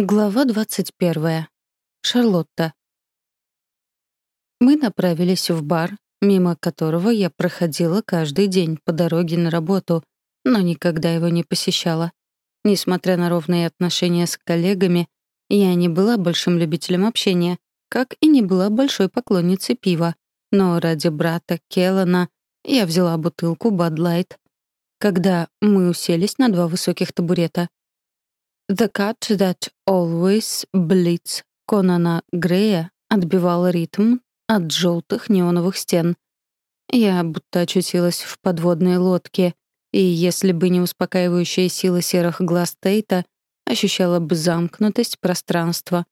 Глава 21. Шарлотта. Мы направились в бар, мимо которого я проходила каждый день по дороге на работу, но никогда его не посещала. Несмотря на ровные отношения с коллегами, я не была большим любителем общения, как и не была большой поклонницей пива. Но ради брата Келлана я взяла бутылку Light. Когда мы уселись на два высоких табурета, The Cat That Always Bleeds Конана Грея отбивал ритм от желтых неоновых стен. Я будто очутилась в подводной лодке, и если бы не успокаивающая сила серых глаз Тейта, ощущала бы замкнутость пространства.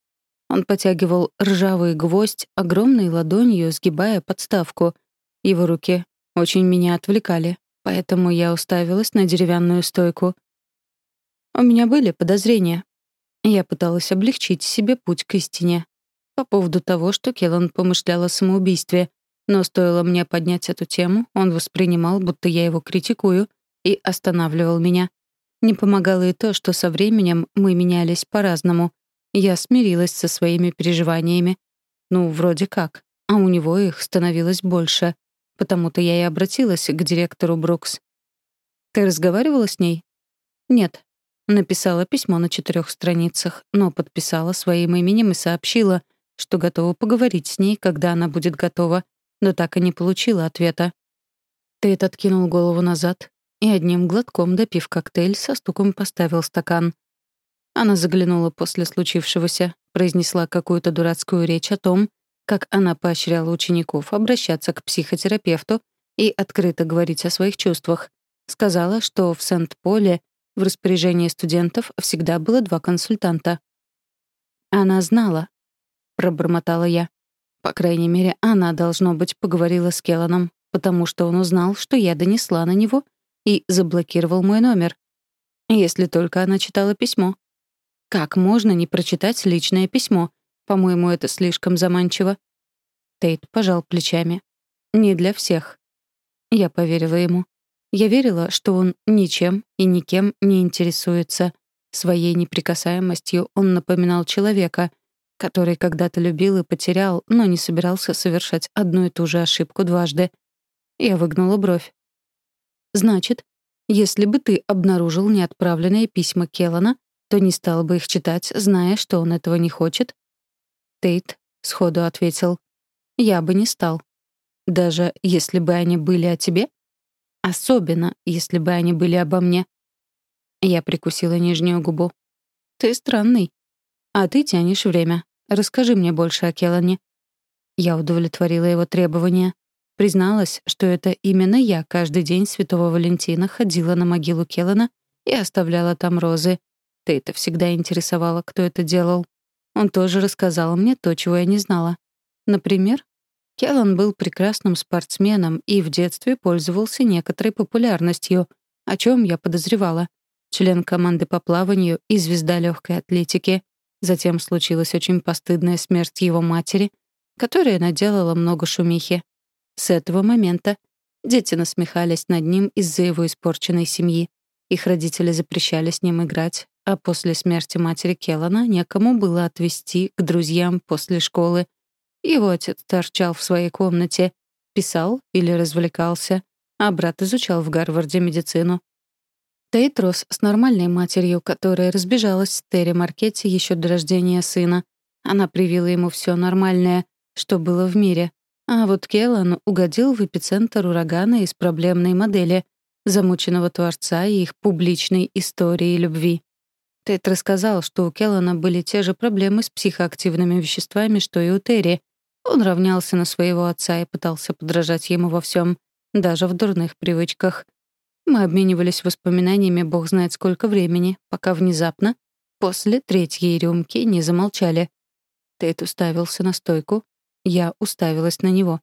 Он потягивал ржавый гвоздь огромной ладонью, сгибая подставку. Его руки очень меня отвлекали, поэтому я уставилась на деревянную стойку — у меня были подозрения. Я пыталась облегчить себе путь к истине. По поводу того, что Келлан помышлял о самоубийстве. Но стоило мне поднять эту тему, он воспринимал, будто я его критикую, и останавливал меня. Не помогало и то, что со временем мы менялись по-разному. Я смирилась со своими переживаниями. Ну, вроде как. А у него их становилось больше. Потому-то я и обратилась к директору Брукс. «Ты разговаривала с ней?» «Нет, Написала письмо на четырех страницах, но подписала своим именем и сообщила, что готова поговорить с ней, когда она будет готова, но так и не получила ответа. Тейт откинул голову назад и одним глотком, допив коктейль, со стуком поставил стакан. Она заглянула после случившегося, произнесла какую-то дурацкую речь о том, как она поощряла учеников обращаться к психотерапевту и открыто говорить о своих чувствах. Сказала, что в Сент-Поле в распоряжении студентов всегда было два консультанта. «Она знала», — пробормотала я. По крайней мере, она, должно быть, поговорила с Келланом, потому что он узнал, что я донесла на него и заблокировал мой номер. Если только она читала письмо. Как можно не прочитать личное письмо? По-моему, это слишком заманчиво. Тейт пожал плечами. Не для всех. Я поверила ему. Я верила, что он ничем и никем не интересуется. Своей неприкасаемостью он напоминал человека, который когда-то любил и потерял, но не собирался совершать одну и ту же ошибку дважды. Я выгнула бровь. «Значит, если бы ты обнаружил неотправленные письма Келлана, то не стал бы их читать, зная, что он этого не хочет?» Тейт сходу ответил. «Я бы не стал. Даже если бы они были о тебе?» Особенно, если бы они были обо мне. Я прикусила нижнюю губу. «Ты странный. А ты тянешь время. Расскажи мне больше о Келлане». Я удовлетворила его требования. Призналась, что это именно я каждый день Святого Валентина ходила на могилу Келлана и оставляла там розы. Ты это всегда интересовало, кто это делал. Он тоже рассказал мне то, чего я не знала. Например, Келлан был прекрасным спортсменом и в детстве пользовался некоторой популярностью, о чем я подозревала. Член команды по плаванию и звезда легкой атлетики. Затем случилась очень постыдная смерть его матери, которая наделала много шумихи. С этого момента дети насмехались над ним из-за его испорченной семьи. Их родители запрещали с ним играть, а после смерти матери Келлана некому было отвезти к друзьям после школы, его отец торчал в своей комнате, писал или развлекался, а брат изучал в Гарварде медицину. Тейт рос с нормальной матерью, которая разбежалась с Терри Маркетти еще до рождения сына. Она привила ему все нормальное, что было в мире. А вот Келлан угодил в эпицентр урагана из проблемной модели, замученного творца и их публичной истории любви. Тейт рассказал, что у Келлана были те же проблемы с психоактивными веществами, что и у Терри, он равнялся на своего отца и пытался подражать ему во всем, даже в дурных привычках. Мы обменивались воспоминаниями бог знает сколько времени, пока внезапно, после третьей рюмки, не замолчали. Тейт уставился на стойку. Я уставилась на него.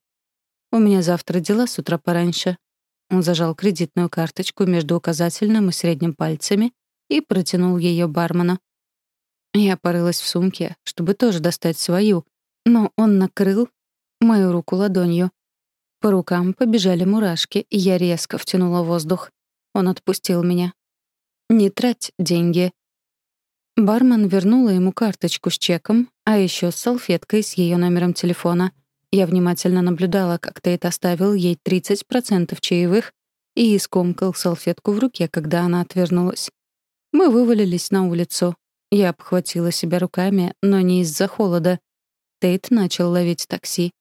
«У меня завтра дела с утра пораньше». Он зажал кредитную карточку между указательным и средним пальцами и протянул ее бармену. Я порылась в сумке, чтобы тоже достать свою, но он накрыл мою руку ладонью. По рукам побежали мурашки, и я резко втянула воздух. Он отпустил меня. «Не трать деньги». Бармен вернула ему карточку с чеком, а еще с салфеткой с ее номером телефона. Я внимательно наблюдала, как Тейт оставил ей 30% чаевых и искомкал салфетку в руке, когда она отвернулась. Мы вывалились на улицу. Я обхватила себя руками, но не из-за холода. Тейт начал ловить такси.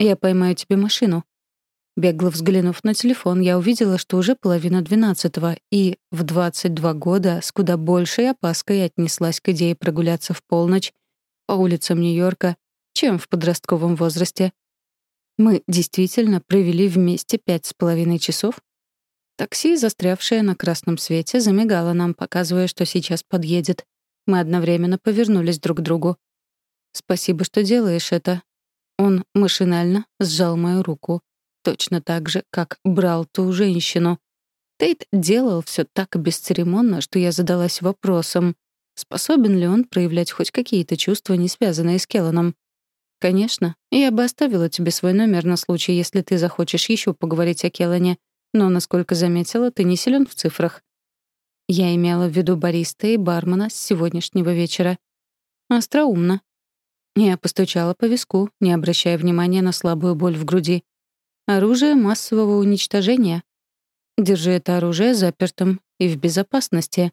«Я поймаю тебе машину», Бегло взглянув на телефон, я увидела, что уже половина двенадцатого, и в 22 года с куда большей опаской отнеслась к идее прогуляться в полночь по улицам Нью-Йорка, чем в подростковом возрасте. Мы действительно провели вместе пять с половиной часов. Такси, застрявшее на красном свете, замигало нам, показывая, что сейчас подъедет. Мы одновременно повернулись друг к другу. «Спасибо, что делаешь это». Он машинально сжал мою руку точно так же, как брал ту женщину. Тейт делал все так бесцеремонно, что я задалась вопросом, способен ли он проявлять хоть какие-то чувства, не связанные с Келланом. «Конечно, я бы оставила тебе свой номер на случай, если ты захочешь еще поговорить о Келлане, но, насколько заметила, ты не силен в цифрах». Я имела в виду бариста и бармена с сегодняшнего вечера. Остроумно. Я постучала по виску, не обращая внимания на слабую боль в груди. Оружие массового уничтожения. Держи это оружие запертым и в безопасности.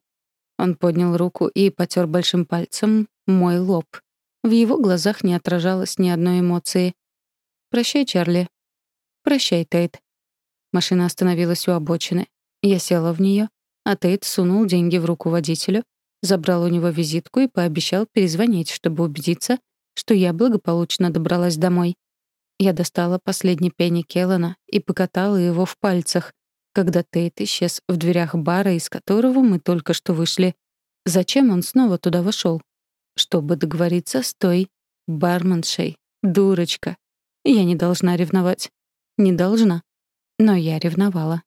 Он поднял руку и потер большим пальцем мой лоб. В его глазах не отражалось ни одной эмоции. «Прощай, Чарли». «Прощай, Тейт». Машина остановилась у обочины. Я села в нее, а Тейт сунул деньги в руку водителю, забрал у него визитку и пообещал перезвонить, чтобы убедиться, что я благополучно добралась домой. Я достала последний пенни Келлана и покатала его в пальцах, когда Тейт исчез в дверях бара, из которого мы только что вышли. Зачем он снова туда вошел? Чтобы договориться с той барменшей. Дурочка. Я не должна ревновать. Не должна. Но я ревновала.